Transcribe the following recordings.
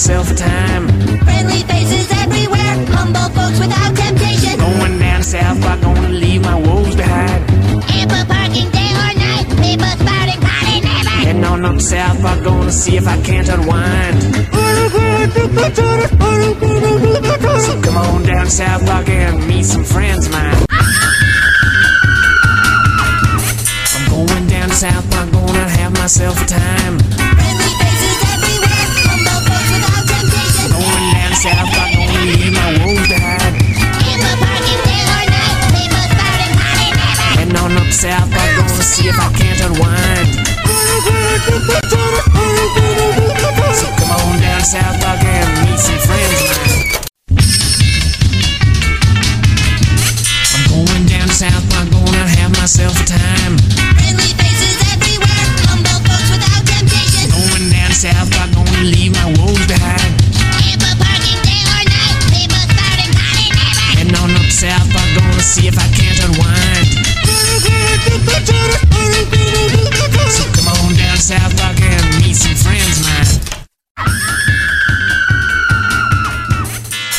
myself a time. Friendly faces everywhere, humble folks without temptation. Going down South Park, gonna leave my woes behind. Ample parking day or night, people spouting potty never. Heading on up South Park, gonna see if I can't unwind. So come on down South Park and meet some friends of mine. I'm going down South Park, gonna have myself a time. If I can't unwind. So come on down to South Park and meet some friends. I'm going down to South Park, gonna have myself a time. Friendly faces everywhere, humble folks without temptation. Going down to South Park, gonna leave my woes behind. Ample parking day or night, people spouting potty never. Heading on up to South Park, gonna see if I can't unwind. South and meet some friends mine.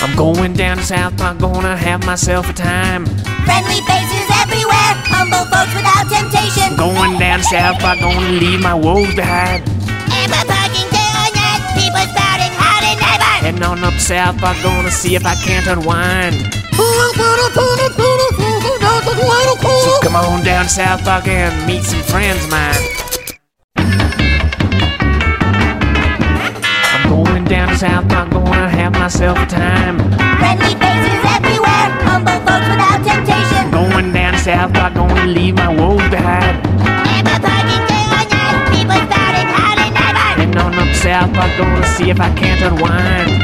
I'm going down to South Park, gonna have myself a time. Friendly faces everywhere, humble folks without temptation. Going down to South Park, gonna leave my woes behind. Ample parking day or night, people spouting howdy neighbor. Heading on up South Park, gonna see if I can't unwind. So come on down South Park and meet some friends of down South Park, gonna have myself a time. Friendly faces everywhere, humble folks without temptation. Going down South Park, gonna leave my woes behind. Ample parking day or night, people spouting howdy neighbor. Heading on up South Park, gonna see if I can't unwind.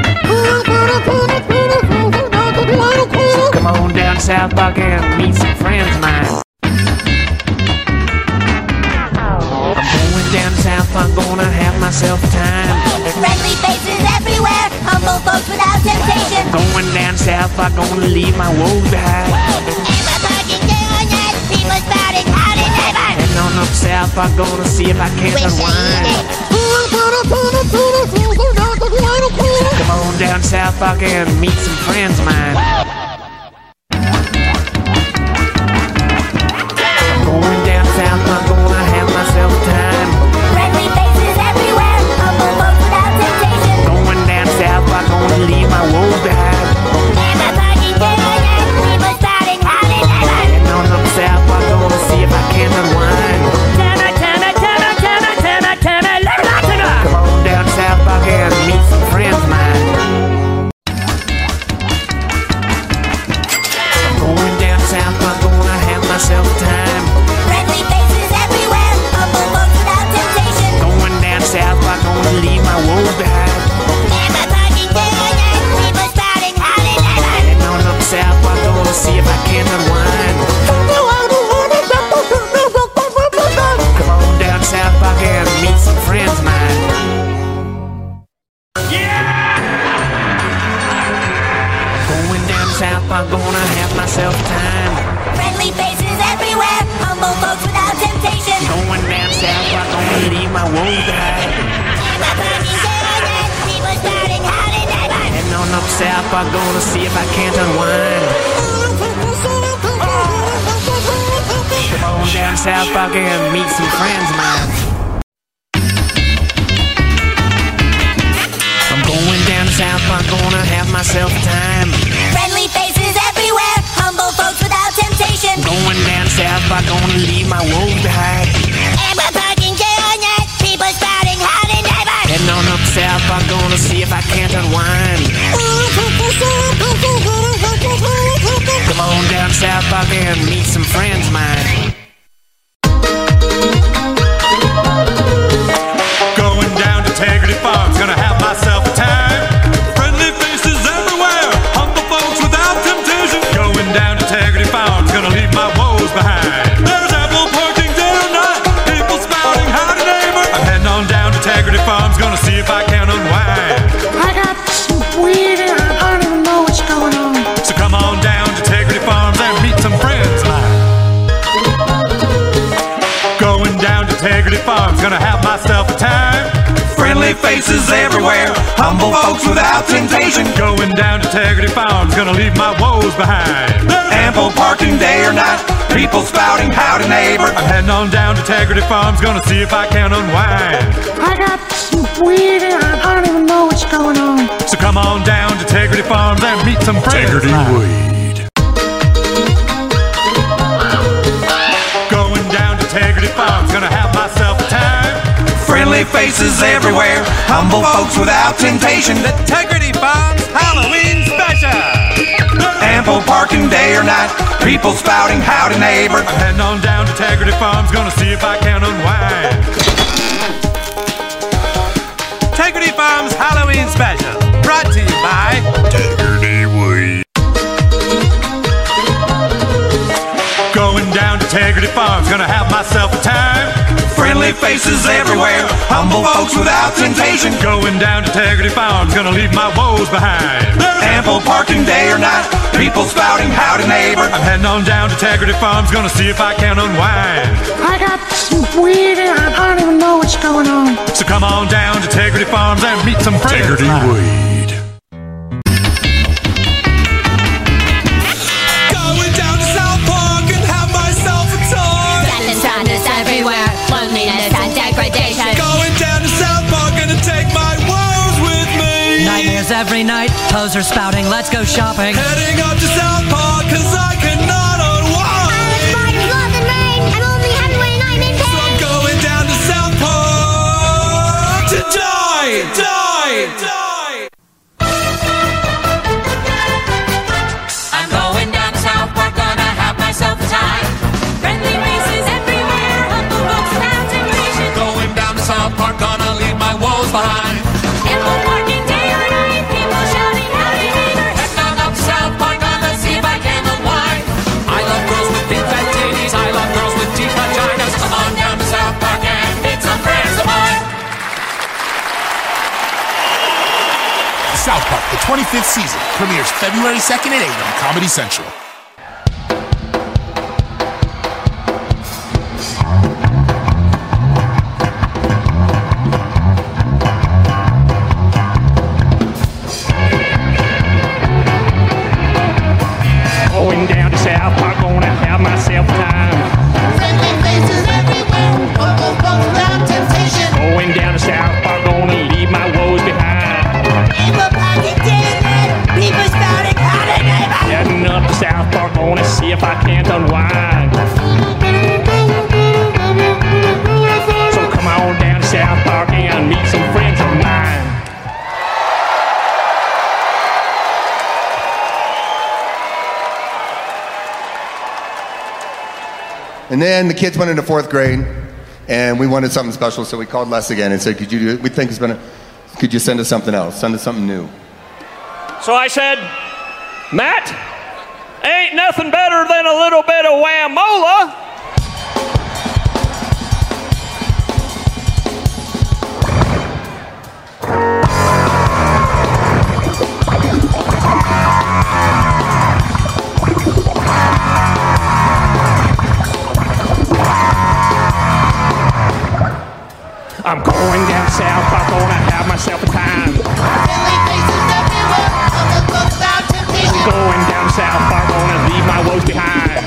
So come on down to South Park and meet some friends of mine. I'm going down South Park, gonna have myself a time. Faces folks without temptation. Going down South Park, gonna leave my woes behind. Ample parking day or night, people spouting howdy neighbor. Heading on up South Park, gonna see if I can't Wish unwind. Come on down South Park and meet some friends of mine. Going South Park, gonna leave my woes behind. Ample parking day or night, people spouting howdy neighbor. Heading on up to South Park, gonna see if I can't unwind. Come on down to South Park and meet some friends of mine. Gonna have myself a time. Friendly faces everywhere, humble folks without temptation. Going down to Integrity Farms, gonna leave my woes behind. Ample parking day or night, people spouting howdy neighbor. I'm heading on down to Integrity Farms, gonna see if I can unwind. I got some weed and I don't even know what's going on. So come on down to Integrity Farms and meet some friends. Integrity Weed. Friendly faces everywhere, humble folks without temptation. Integrity Farms Halloween Special. Ample parking day or night, people spouting howdy neighbor. I'm heading on down to Integrity Farms, gonna see if I can unwind. Integrity Farms Halloween Special, brought to you by Integrity Weed. Going down to Integrity Farms, gonna have myself a time. Friendly faces everywhere, humble folks without temptation. Going down to Integrity Farms, gonna leave my woes behind. Ample parking day or night, people spouting howdy neighbor. I'm heading on down to Integrity Farms, gonna see if I can unwind. I got some weed and I don't even know what's going on. So come on down to Integrity Farms and meet some friends. Integrity Weed. Posers spouting, let's go shopping. Heading up to South South Park, the 25th season, premieres February 2nd at 8 on Comedy Central. Then the kids went into fourth grade, and we wanted something special, so we called Les again and said, "Could you do? We think it's been. A, could you send us something else? Send us something new." So I said, Matt, ain't nothing better than a little bit of whamola. South, I'm gonna have myself a time. Friendly faces everywhere, humble folks without temptation. Going down south, I'm gonna leave my woes behind.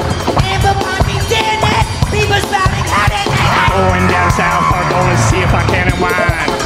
Parking day and night, people spouting howdy neighbor. Going down south, I'm gonna see if I can unwind.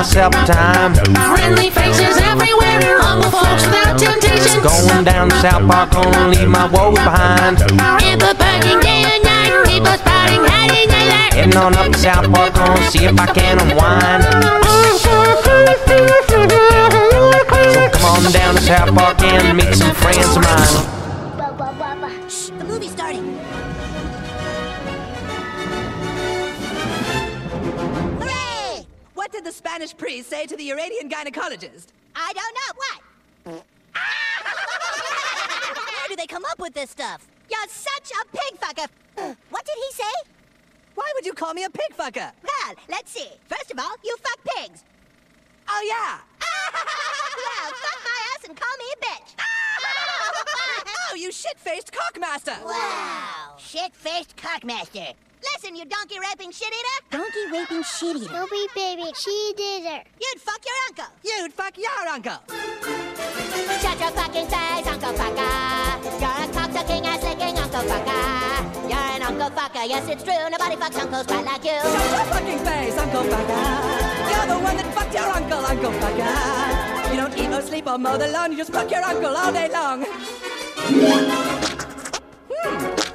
Myself time. Friendly faces everywhere, humble folks without temptations. Going down to South Park, gonna leave my woes behind. People parking day and night, people spouting hiding daylight. Heading on up to South Park, gonna see if I can unwind. So come on down to South Park and meet some friends of mine. The Spanish priest say to the Iranian gynecologist? I don't know. What? Where do they come up with this stuff? You're such a pig fucker. What did he say? Why would you call me a pig fucker? Well, let's see. First of all, you fuck pigs. Oh, yeah. well, fuck my ass and call me a bitch. oh, you shit-faced cockmaster. Wow. Shit-faced cockmaster. Listen, you donkey raping shit eater. Donkey raping shit eater. Dopey baby, she did her. You'd fuck your uncle. You'd fuck your uncle. Shut your fucking face, Uncle Fucker. You're a cocksucking ass licking Uncle Fucker. You're an Uncle Fucker, yes it's true. Nobody fucks uncles quite like you. Shut your fucking face, Uncle Fucker. You're the one that fucked your uncle, Uncle Fucker. You don't eat or sleep or mow the lawn, you just fuck your uncle all day long. What's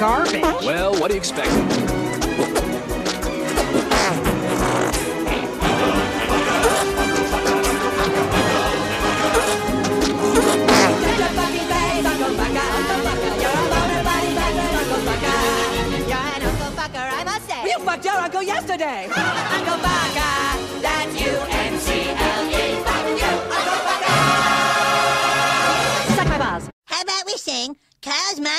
garbage. Well, what do you expect? You fucked your uncle yesterday! uncle Bob!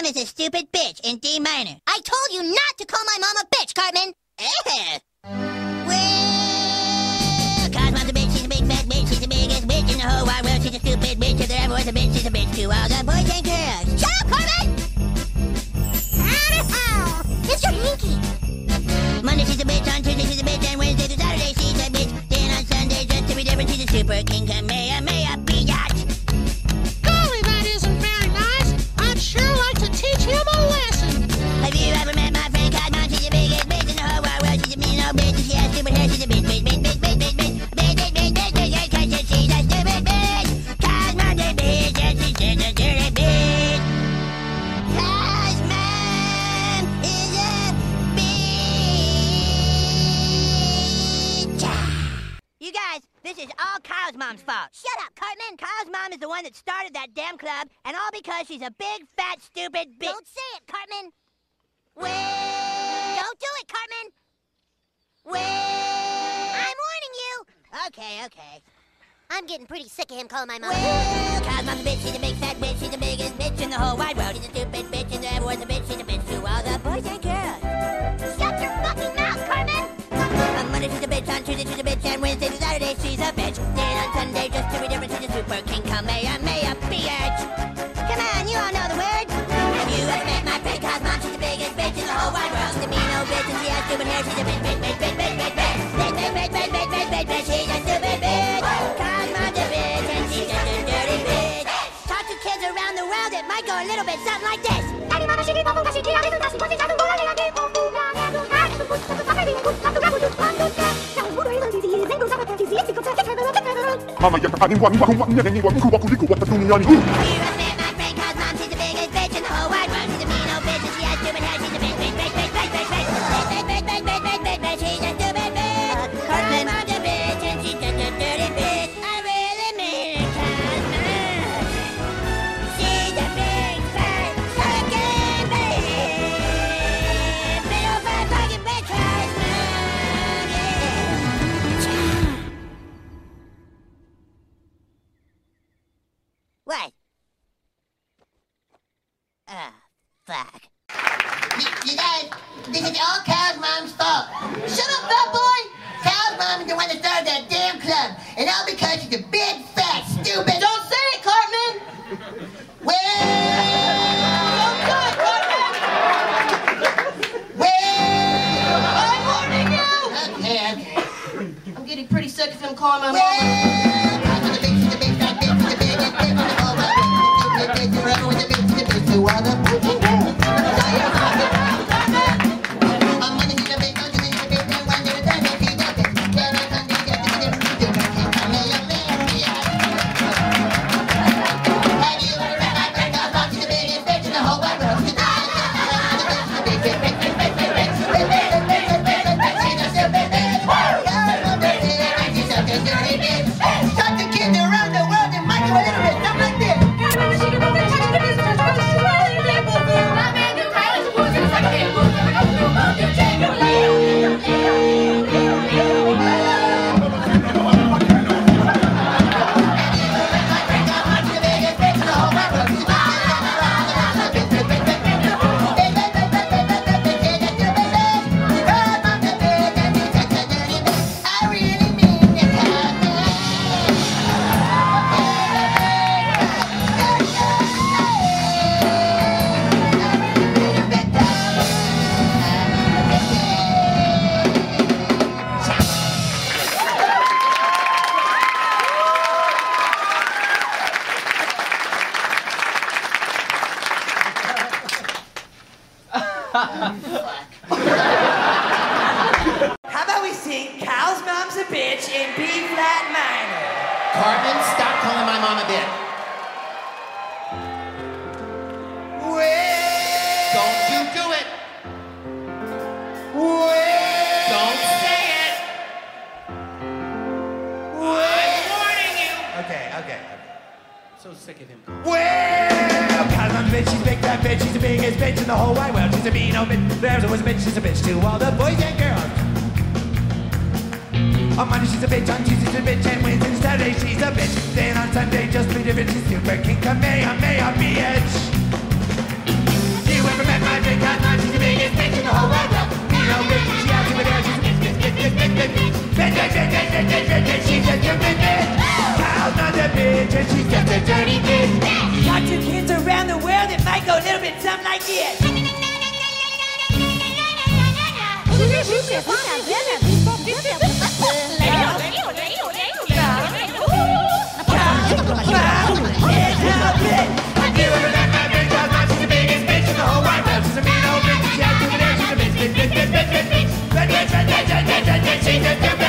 Mom is a stupid bitch in D minor? I told you not to call my mom a bitch, Cartman. Eh. Well, mom's a bitch, she's a big fat bitch, she's the biggest bitch in the whole wide world. She's a stupid bitch, if there ever was a bitch, she's a bitch to all the boys and girls. Shut up, Cartman! Ow! It's your hinky. Monday she's a bitch, on Tuesday she's a bitch, and Wednesday to Saturday she's a bitch. Then on Sunday, just to be different, she's a super king, Kamehameha, I'm getting pretty sick of him calling my mom. Well, Kyle's mom's a bitch. She's a big fat bitch. She's the biggest bitch in the whole wide world. She's a stupid bitch, and everyone's a bitch. She's a bitch to all the boys and girls. Shut your fucking mouth, Cartman! On Monday she's a bitch, on Tuesday she's a bitch, and Wednesday to Saturday she's a bitch. Then on Sunday, just to be different, she's a super king Kamehameha, bitch. Come on, you all know the words. Have you ever met my friend Cosmo? She's the biggest bitch in the whole wide world. She's a mean old bitch, and she has stupid hair. She's a bitch, bitch, bitch, bitch, bitch. Bitch, bitch, might go a little bit something like this. Mama ya Shut up, fat boy! Kyle's mom the one that started that damn club, and all because she's a big, Okay, okay. So sick of him. Well, Kyle's Mom's a bitch, she's a big fat bitch, she's the biggest bitch in the whole wide world. She's a mean old bitch. There's always a bitch, she's a bitch to all the boys and girls. Oh, on Monday she's a bitch, on Tuesday she's a bitch, and Wednesday Saturday she's a bitch. Then on Sunday just three different, she's super king Kamehameha bitch. You ever met my big cat? She's the biggest bitch in the whole wide world. You know, bitch, she out over there, she's a bitch, bitch, bitch, bitch, bitch. Bitch, bitch, bitch, she's a stupid bitch. Bitch and she's just a dirty bitch. Talk to kids around the world that might go a little bit something like this. Bitch, bitch, bitch, bitch, bitch, bitch,